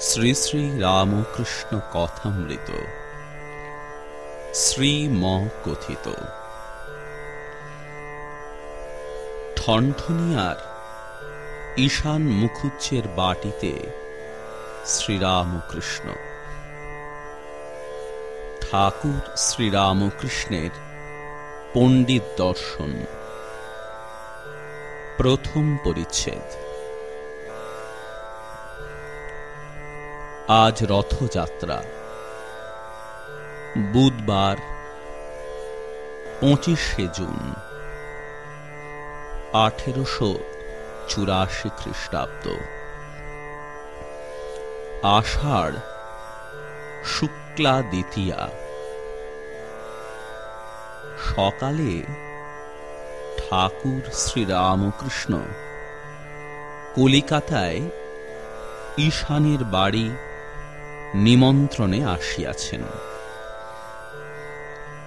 শ্রী শ্রী রামকৃষ্ণ কথামৃত। শ্রীম কথিত ঠনঠনিয়ার ঈশান মুখুজ্জের বাটিতে শ্রীরামকৃষ্ণ। ঠাকুর শ্রীরামকৃষ্ণের পণ্ডিত দর্শন। প্রথম পরিচ্ছেদ। আজ রথযাত্রা। বুধবার, পঁচিশে জুন, আঠেরোশো চুরাশি খ্রিস্টাব্দ। আষাঢ় শুক্লা দ্বিতীয়া সকালে ঠাকুর শ্রীরামকৃষ্ণ কলিকাতায় ঈশানের বাড়ি নিমন্ত্রণে আসিয়াছেন।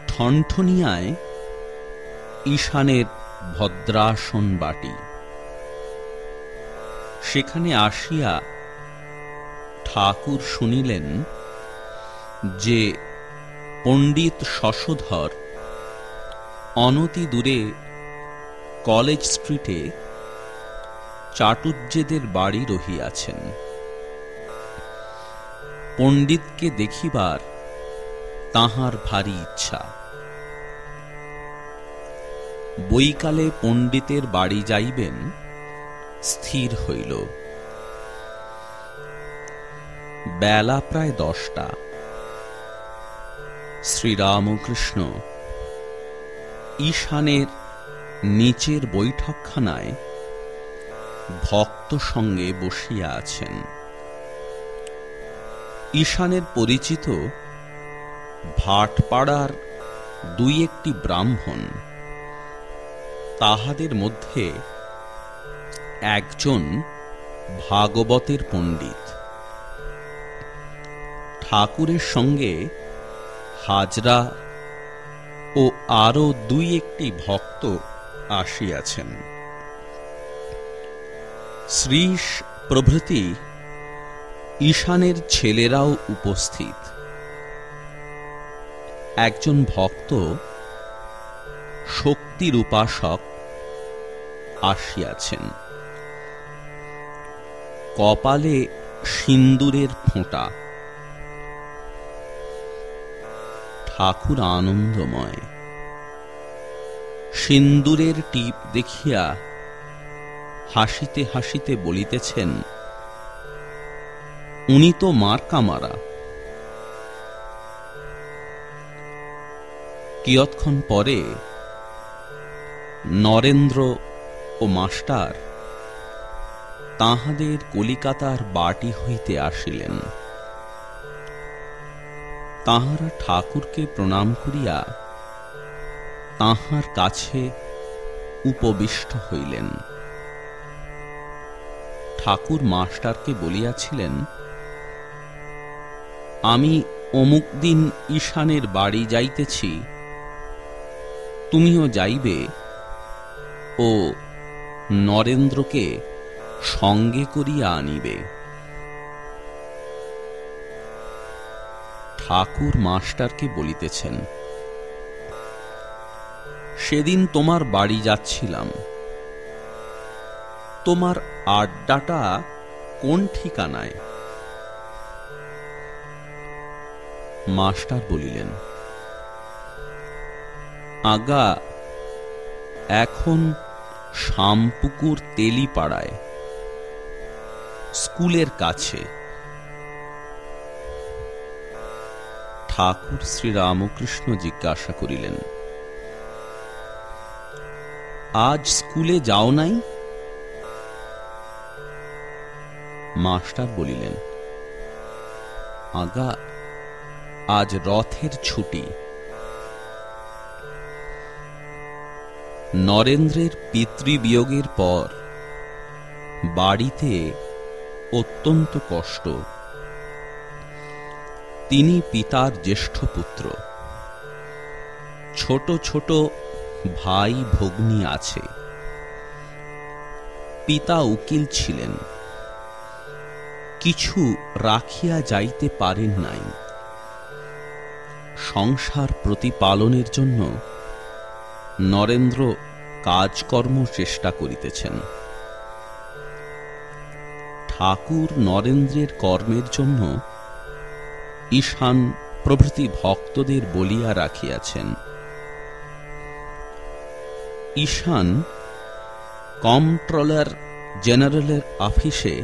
ঠনঠনিয়ায় ঈশানের ভদ্রাসন বাটি। সেখানে আসিয়া ঠাকুর শুনিলেন যে পণ্ডিত শশধর অনতি দূরে কলেজ স্ট্রিটে চাটুজ্জেদের বাড়ি রহিয়াছেন। পণ্ডিতকে দেখিবার তাহার ভারী ইচ্ছা। বৈকালে পণ্ডিতের বাড়ি যাইবেন, স্থির হইল। বেলা প্রায় দশটা। শ্রীরামকৃষ্ণ ঈশানের নিচের বৈঠকখানায় ভক্ত সঙ্গে বসিয়া আছেন। ঈশানের পরিচিত ভাটপাড়ার দুই একটি ব্রাহ্মণ। তাহাদের মধ্যে একজন ভাগবতের পণ্ডিত। ঠাকুরের সঙ্গে হাজরা ও আরও দুই একটি ভক্ত আসিয়াছেন। শ্রীশ প্রভৃতি ঈশানের ছেলেরাও উপস্থিত। একজন ভক্ত শক্তির উপাসক আসিয়াছেন। কপালে সিন্দুরের ফোঁটা। ঠাকুর আনন্দময়। সিন্দুরের টিপ দেখিয়া হাসিতে হাসিতে বলিতেছেন উনি তো মার কামারা। কিয়ৎক্ষণ পরে নরেন্দ্র ও মাস্টার তাহাদের কলিকাতার বাটি হইতে আসিলেন। তাহারা ঠাকুরকে প্রণাম করিয়া তাহার কাছে উপবিষ্ট হইলেন। ঠাকুর মাস্টারকে বলিয়াছিলেন আমি অমুক দিন ঈশানের বাড়ি যাইতেছি, তুমিও যাইবে ও নরেন্দ্রকে সঙ্গে করিয়া আনিবে। ঠাকুর মাস্টারকে বলিতেছেন, সেদিন তোমার বাড়ি যাচ্ছিলাম। তোমার আড্ডাটা কোন ঠিকানায়? মাস্টার বলিলেন, আগা, এখন শামপুকুর তেলিপাড়ায়, স্কুলের কাছে। ঠাকুর শ্রীরামকৃষ্ণ জিজ্ঞাসা করিলেন, আজ স্কুলে যাও নাই? মাস্টার বলিলেন, আগা আজ রথের ছুটি। নরেন্দ্রের পিতৃবিয়োগের পর বাড়িতে অত্যন্ত কষ্ট। তিনি পিতার জ্যেষ্ঠ পুত্র। ছোট ছোট ভাই ভগ্নী আছে। পিতা উকিল ছিলেন। কিছু রাখিয়া যাইতে পারেন নাই। সংসার প্রতিপালনের জন্য নরেন্দ্র কাজকর্ম চেষ্টা করিতেছেন। ঠাকুর নরেন্দ্রের কর্মের জন্য ঈশান প্রভৃতি ভক্তদের বলিয়া রাখিয়াছেন। ঈশান কমট্রোলার জেনারেলের অফিসে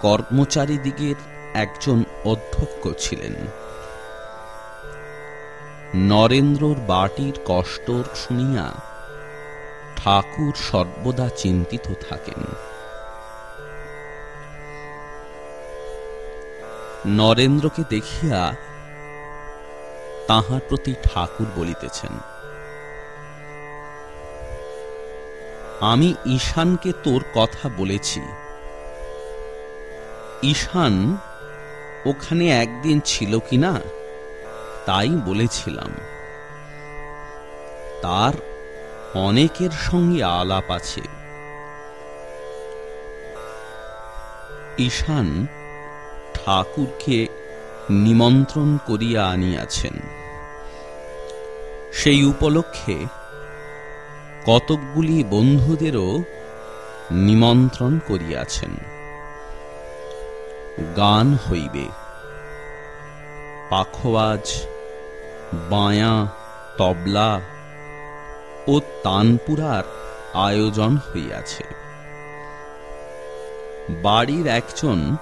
কর্মচারীদিগের একজন অধ্যক্ষ ছিলেন। নরেন্দ্রর বাটির কষ্ট শুনিয়া ঠাকুর সর্বদা চিন্তিত থাকেন। নরেন্দ্রকে দেখিয়া তাহার প্রতি ঠাকুর বলিতেছেন, আমি ঈশানকে তোর কথা বলেছি। ঈশান ওখানে একদিন ছিল কি না তাই বলেছিলাম, তার অনেকের সঙ্গে আলাপ আছে। ঈশান ঠাকুরকে নিমন্ত্রণ করিয়া আনিয়াছেন। সেই উপলক্ষে কতকগুলি বন্ধুদেরও নিমন্ত্রণ করিয়াছেন। গান হইবে, পাখোয়াজ বায়া, তবলা ও তানপুরার আয়োজন হইয়াছে। বাড়ির একজন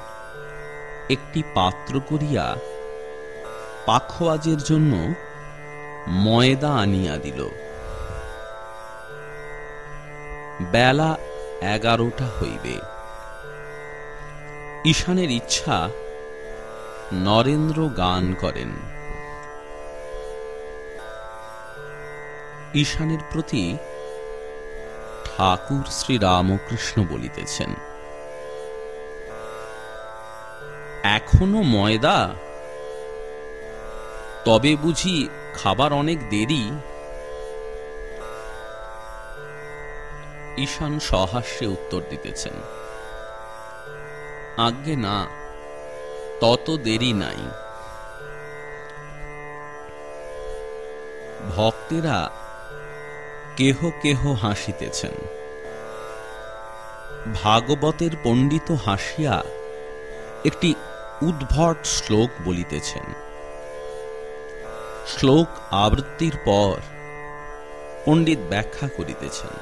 একটি পাত্র করিয়া পাখোয়াজের জন্য ময়দা আনিয়া দিল। বেলা এগারোটা হইবে। ঈশানের ইচ্ছা নরেন্দ্র গান করেন। ঈশানের প্রতি ঠাকুর শ্রী রামকৃষ্ণ বলিতেছেন, এখনও ময়দা? তবে বুঝি খাবার অনেক দেরি? ঈশান সহাস্যে উত্তর দিতেছেন, আজ্ঞে না, তত দেরি নাই। ভক্তেরা কেহ কেহ হাসিতেছেন। ভাগবতের পণ্ডিত হাসিয়া একটি উদ্ভট শ্লোক বলিতেছেন। শ্লোক আবৃত্তির পর পণ্ডিত ব্যাখ্যা করিতেছেন।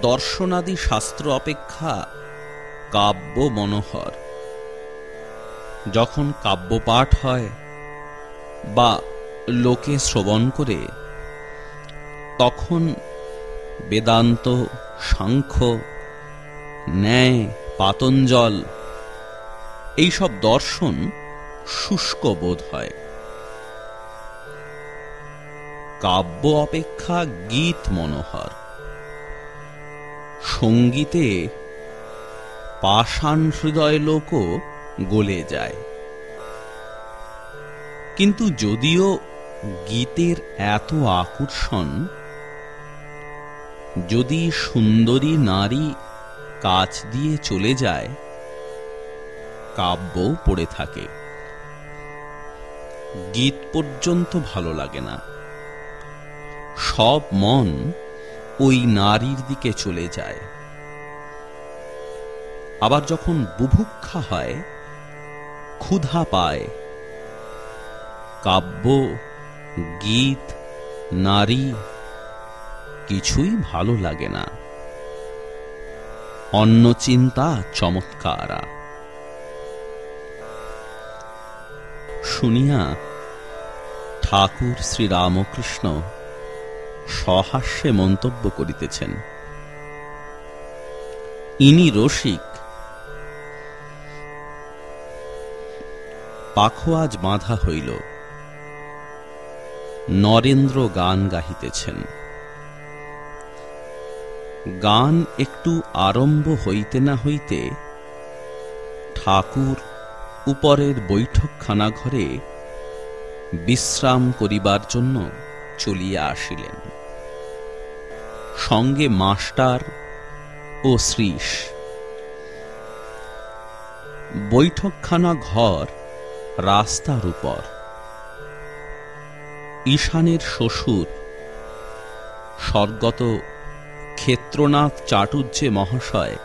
দর্শনাদি শাস্ত্র অপেক্ষা কাব্য মনোহর। যখন কাব্যপাঠ হয় বা লোকে শ্রবণ করে, তখন বেদান্ত, সাংখ্য, ন্যায়, পাতঞ্জল, এইসব দর্শন শুষ্ক বোধ হয়। কাব্য অপেক্ষা গীত মনোহর। সঙ্গীতে পাষাণ হৃদয় লোকও গলে যায়। কিন্তু যদিও গীতের এত আকর্ষণ, যদি সুন্দরী নারী কাছ দিয়ে চলে যায় কাব্য পড়ে থাকে। গীত পর্যন্ত ভালো লাগে না। সব মন ওই নারীর দিকে চলে যায়। আবার যখন বুভুক্ষা হয়, ক্ষুধা পায়, কাব্য গীত, নারী কিছুই ভালো লাগে না। অন্য চিন্তা চমৎকারা। শুনিয়া ঠাকুর শ্রীরামকৃষ্ণ সহাস্যে মন্তব্য করিতেছেন। ইনি রসিক। পাখোয়াজ বাঁধা হইল। নরেন্দ্র গান গাহিতেছেন। গান একটু আরম্ভ হইতে না হইতে ঠাকুর উপরের বৈঠকখানা ঘরে বিশ্রাম করিবার জন্য চলিয়া আসিলেন। সঙ্গে মাস্টার ও শ্রীশ। বৈঠকখানা ঘর রাস্তার উপর। ঈশানের শ্বশুর। স্বর্গত ক্ষেত্রনাথ চাটুর্যে মহাশয়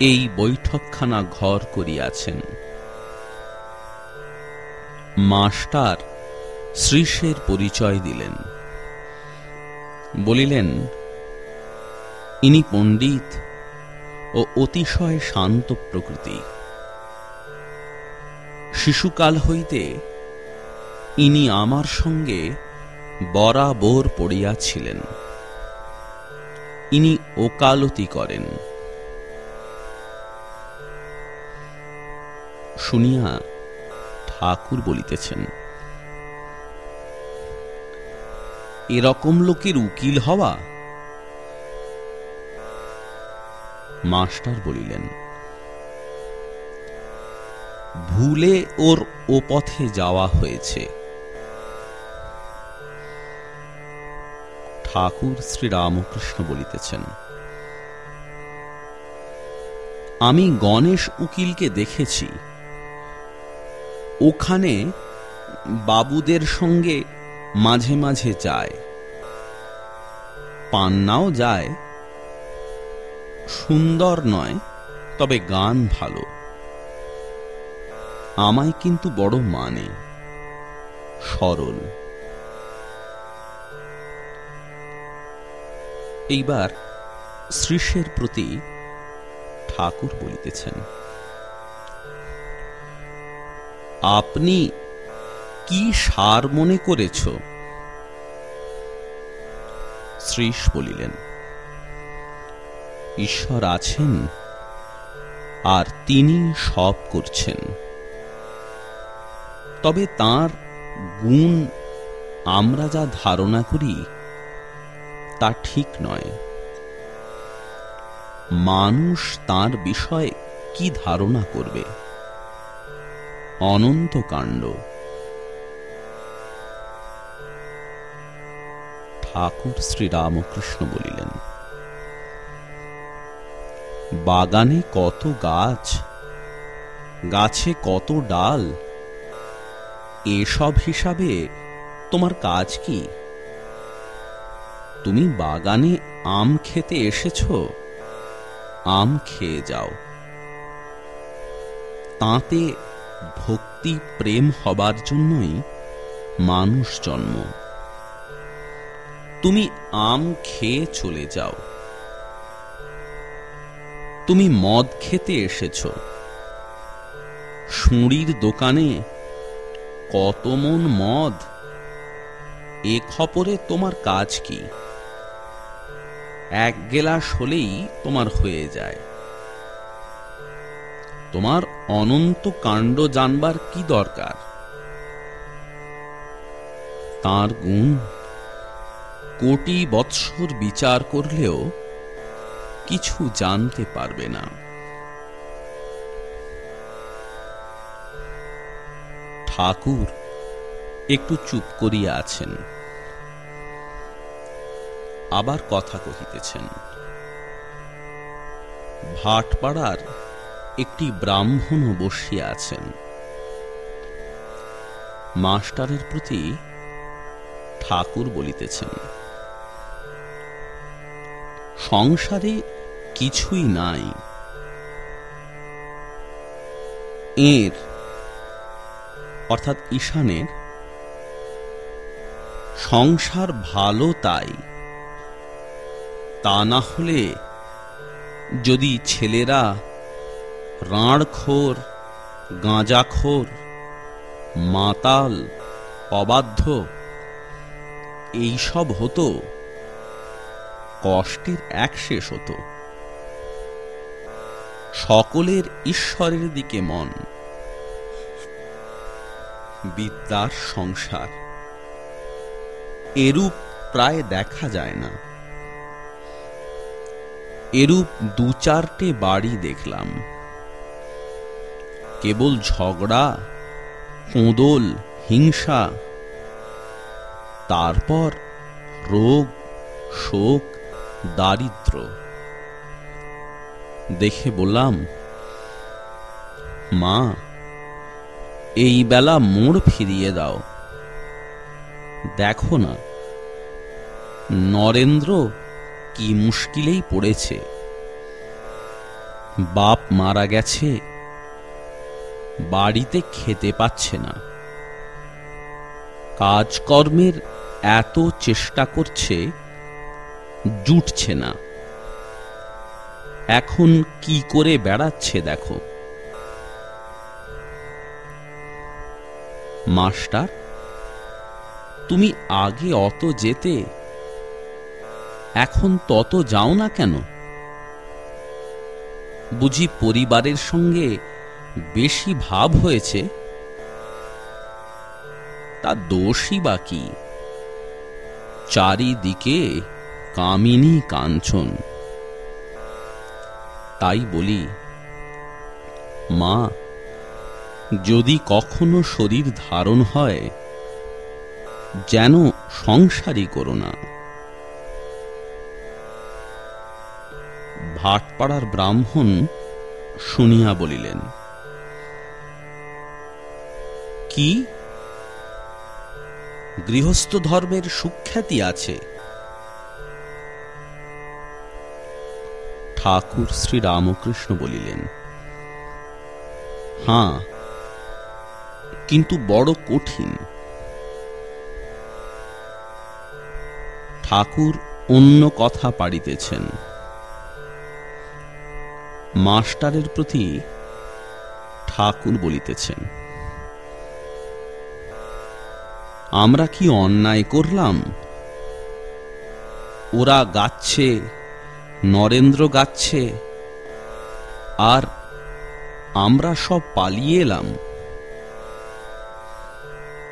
এই বৈঠকখানা ঘর করিয়াছেন। মাস্টার শ্রীষের পরিচয় দিলেন। বলিলেন, ইনি পণ্ডিত ও অতিশয় শান্ত প্রকৃতি। শিশুকাল হইতে ইনি আমার সঙ্গে বরাবর পড়িয়াছিলেন। ইনি ওকালতি করেন। শুনিয়া ঠাকুর বলিতেছেন, এরকম লোকের উকিল হওয়া? মাস্টার বলিলেন, ভুলে ওর ও পথে যাওয়া হয়েছে। ঠাকুর শ্রীরামকৃষ্ণ বলিতেছেন, আমি গণেশ উকিলকে দেখেছি। ওখানে বাবুদের সঙ্গে মাঝে মাঝে যায়। পান্নাও যায়। সুন্দর নয়, তবে গান ভালো। আমায় কিন্তু বড় মানে সরল। এইবার শ্রীষের প্রতি ঠাকুর বলিতেছেন, আপনি কি সার মনে করেছ? শ্রীষ বলিলেন, ঈশ্বর আছেন আর তিনি সব করছেন। তবে তার গুণ আমরা যা ধারণা করি তা ঠিক নয়। মানুষ তার বিষয়ে কি ধারণা করবে? অনন্ত কাণ্ড। ঠাকুর শ্রীরামকৃষ্ণ বলিলেন, বাগানে কত গাছ, গাছে কত ডাল, এসব হিসাবে তোমার কাজ কি? তুমি বাগানে আম খেতে এসেছ? আম খেয়ে যাও। তাতে ভক্তি প্রেম হবার জন্যই মানুষ জন্ম। তুমি আম খেয়ে চলে যাও। তুমি মদ খেতে এসেছ। সুঁড়ির দোকানে কত মন মদ? এ খবরে তোমার কাজ কি? এক গেলাস হলেই তোমার হয়ে যায়। তোমার অনন্ত কাণ্ড জানবার কি দরকার? তার গুণ, কোটি বৎসর বিচার করলেও কিছু জানতে পারবে না। ঠাকুর, একটু চুপ করিয়া আছেন। আবার কথা কহিতেছেন। ভাটপাড়ার একটি ব্রাহ্মণও বসিয়া আছেন। মাস্টারের প্রতি ঠাকুর বলিতেছেন, সংসারে কিছুই নাই। এর, অর্থাৎ ঈশানের, সংসার ভালো তাই। তা না হলে যদি ছেলেরা রাঁড়খোর, গাঁজাখোর, মাতাল, অবাধ্য এইসব হতো, কষ্টের এক শেষ হতো। সকলের ঈশ্বরের দিকে মন। বিদ্যার সংসার। এরূপ প্রায় দেখা যায় না। এরূপ দু চারটে বাড়ি দেখলাম। কেবল ঝগড়া, কোঁদল, হিংসা, তারপর রোগ, শোক, দারিদ্র। দেখে বললাম, মা, এই বেলা মোড় ফিরিয়ে দাও। দেখো না, নরেন্দ্র কি মুশকিলেই পড়েছে। বাপ মারা গেছে, বাড়িতে খেতে পাচ্ছে না। কাজকর্মের এত চেষ্টা করছে, জুটছে না। এখন কি করে বেড়াচ্ছে দেখো। মাস্টার, তুমি আগে অত যেতে এখন তত যাও না কেন? বুঝি পরিবারের সঙ্গে বেশি ভাব হয়েছে? তা দোষই বা কি? চারিদিকে কামিনী কাঞ্চন। তাই বলি, মা, যদি কখনো শরীর ধারণ হয়, যেন সংসারই করো না। ভাটপাড়ার ব্রাহ্মণ শুনিয়া বলিলেন, কি? গৃহস্থ ধর্মের সুখ্যাতি আছে? ঠাকুর শ্রী রামকৃষ্ণ বলিলেন, হাঁ, কিন্তু বড় কঠিন। ঠাকুর অন্য কথা পাড়িতেছেন। মাস্টারের প্রতি ঠাকুর বলিতেছেন, আমরা কি অন্যায় করলাম? ওরা গাচ্ছে, নরেন্দ্র গাচ্ছে, আর আমরা সব পালিয়ে এলাম।